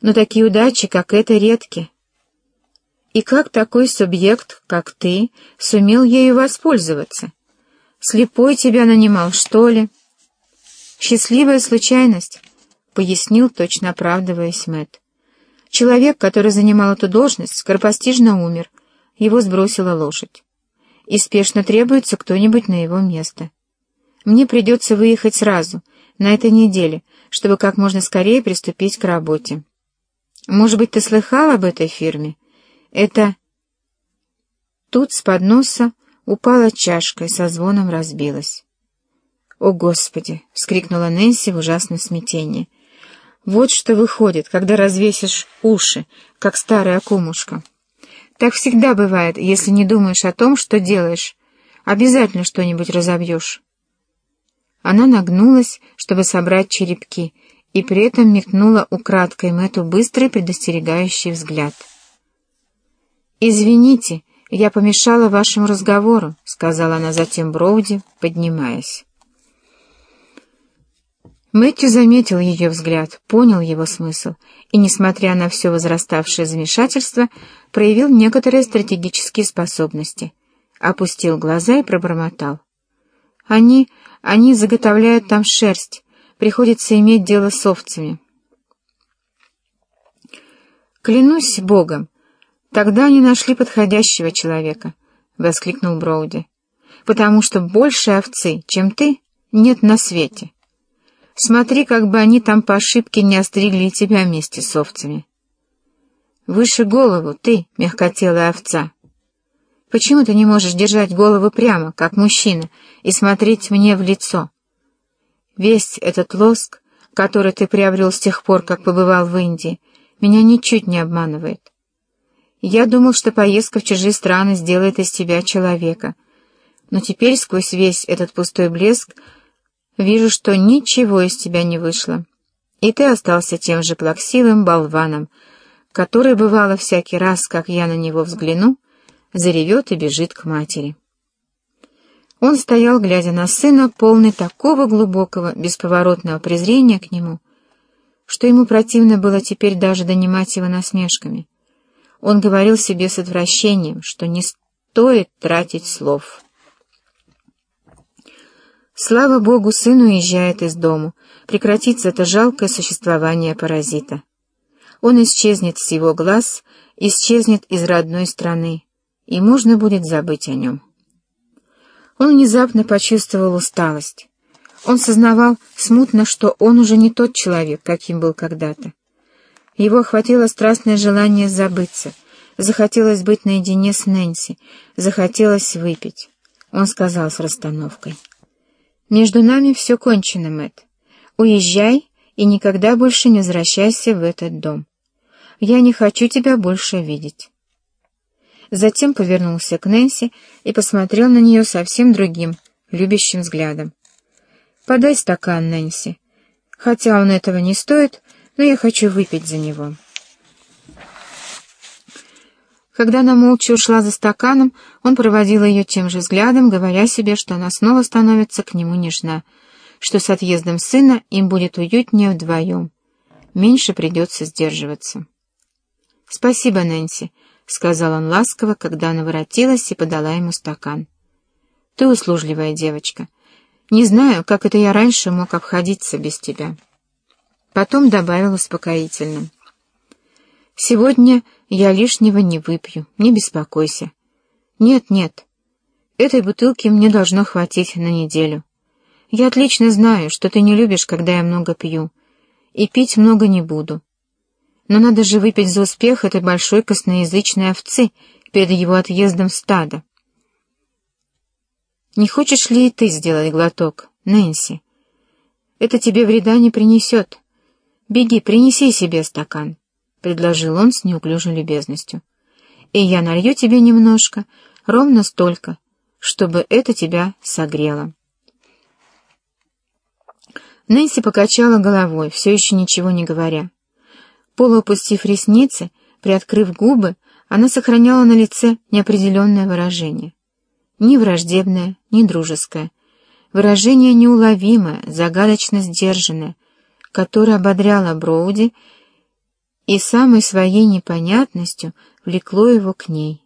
Но такие удачи, как это, редки. И как такой субъект, как ты, сумел ею воспользоваться? Слепой тебя нанимал, что ли? Счастливая случайность, — пояснил, точно оправдываясь Мэтт. Человек, который занимал эту должность, скоропостижно умер, его сбросила лошадь. И спешно требуется кто-нибудь на его место. Мне придется выехать сразу, на этой неделе, чтобы как можно скорее приступить к работе. Может быть, ты слыхал об этой фирме? Это... Тут с подноса упала чашка и со звоном разбилась. «О, Господи!» — вскрикнула Нэнси в ужасном смятении. «Вот что выходит, когда развесишь уши, как старая кумушка. Так всегда бывает, если не думаешь о том, что делаешь. Обязательно что-нибудь разобьешь». Она нагнулась, чтобы собрать черепки, и при этом мелькнула украдкой Мэтту быстрый предостерегающий взгляд. «Извините, я помешала вашему разговору», — сказала она затем Броуди, поднимаясь. Мэтью заметил ее взгляд, понял его смысл и, несмотря на все возраставшее замешательство, проявил некоторые стратегические способности, опустил глаза и пробормотал. «Они, они заготовляют там шерсть, приходится иметь дело с овцами». «Клянусь Богом, «Тогда они нашли подходящего человека», — воскликнул Броуди, «потому что больше овцы, чем ты, нет на свете. Смотри, как бы они там по ошибке не остригли тебя вместе с овцами». «Выше голову, ты, мягкотелая овца. Почему ты не можешь держать голову прямо, как мужчина, и смотреть мне в лицо? Весь этот лоск, который ты приобрел с тех пор, как побывал в Индии, меня ничуть не обманывает». Я думал, что поездка в чужие страны сделает из тебя человека. Но теперь сквозь весь этот пустой блеск вижу, что ничего из тебя не вышло. И ты остался тем же плаксивым болваном, который, бывало, всякий раз, как я на него взгляну, заревет и бежит к матери. Он стоял, глядя на сына, полный такого глубокого, бесповоротного презрения к нему, что ему противно было теперь даже донимать его насмешками. Он говорил себе с отвращением, что не стоит тратить слов. Слава Богу, сын уезжает из дому. Прекратится это жалкое существование паразита. Он исчезнет с его глаз, исчезнет из родной страны, и можно будет забыть о нем. Он внезапно почувствовал усталость. Он сознавал смутно, что он уже не тот человек, каким был когда-то. Его охватило страстное желание забыться. Захотелось быть наедине с Нэнси. Захотелось выпить. Он сказал с расстановкой. «Между нами все кончено, Мэтт. Уезжай и никогда больше не возвращайся в этот дом. Я не хочу тебя больше видеть». Затем повернулся к Нэнси и посмотрел на нее совсем другим, любящим взглядом. «Подай стакан, Нэнси. Хотя он этого не стоит, но я хочу выпить за него». Когда она молча ушла за стаканом, он проводил ее тем же взглядом, говоря себе, что она снова становится к нему нежна, что с отъездом сына им будет уютнее вдвоем. Меньше придется сдерживаться. «Спасибо, Нэнси», — сказал он ласково, когда она воротилась и подала ему стакан. «Ты услужливая девочка. Не знаю, как это я раньше мог обходиться без тебя». Потом добавил успокоительно. «Сегодня я лишнего не выпью, не беспокойся». «Нет, нет, этой бутылки мне должно хватить на неделю. Я отлично знаю, что ты не любишь, когда я много пью, и пить много не буду. Но надо же выпить за успех этой большой косноязычной овцы перед его отъездом в стадо. Не хочешь ли и ты сделать глоток, Нэнси? Это тебе вреда не принесет». «Беги, принеси себе стакан», — предложил он с неуклюжей любезностью. «И я налью тебе немножко, ровно столько, чтобы это тебя согрело». Нэнси покачала головой, все еще ничего не говоря. Полуопустив ресницы, приоткрыв губы, она сохраняла на лице неопределенное выражение. Ни враждебное, ни дружеское. Выражение неуловимое, загадочно сдержанное — которая ободряла Броуди и самой своей непонятностью влекло его к ней.